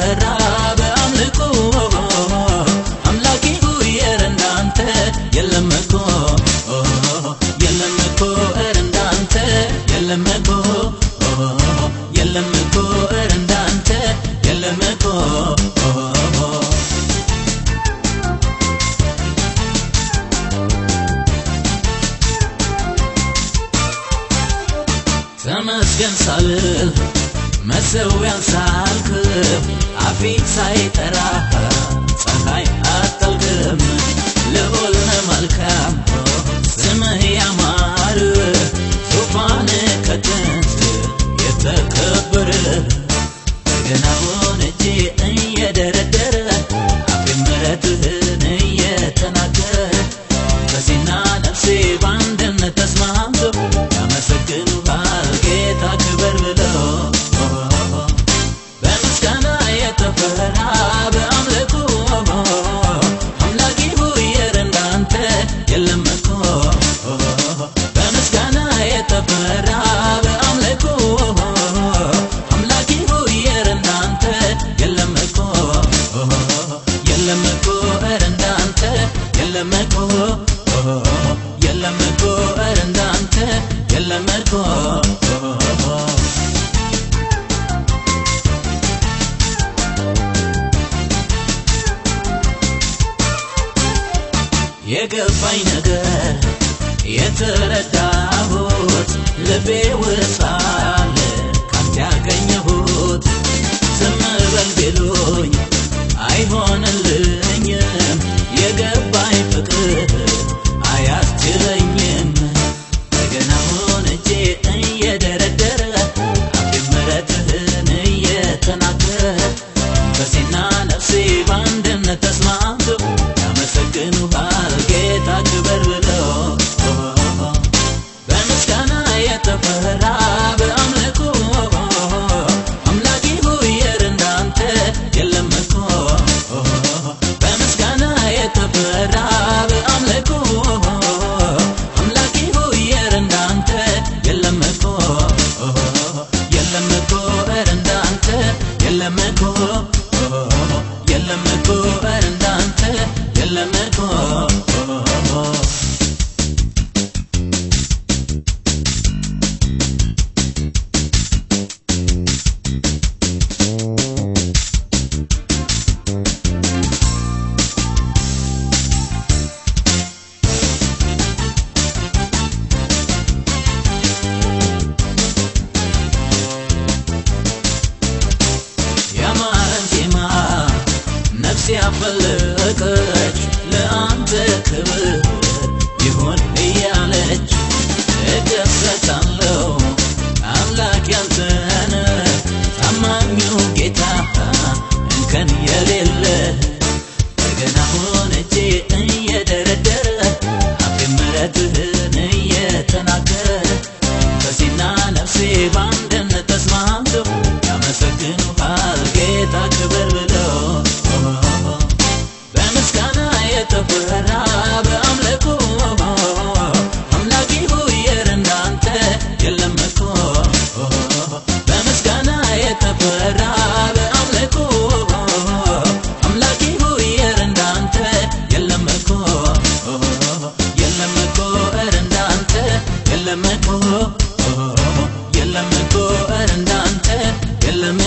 ተጠራ በአምልኮ አምላኬ ሆይ ኧረ እንዳንተ የለም እኮ የለም እኮ ኧረ እንዳንተ የለም እኮ የለም እኮ ኧረ እንዳንተ የለም እኮ ተመስገን ሳልል መሰዊያን ሳልክብ አፊት ሳይጠራ ፀሐይ አጠልቅም ልዑል ነህ መልካም ስምህ ያማረ ዙፋን ከጥንት የተከበረ። በገናውን እጄ እየደረደረ አፌ ምሕረትህን እየተናገረ ነፍሴና ነፍሴ በአንድነት የገባኝ ነገር የተረዳሁት ልቤ ውስጥ የለም እኮ የለም እኮ እንዳንተ የለም ያፈለቀች ለአንተ ክብር ይሁን እያለች እደሰታለሁ አምላክ ያንተነ ታማኙ ጌታ እንከን የሌለ በገና ሆነቼ እየደረደረ አፌ ምረትህ የለም እኮ እንዳንተ የለም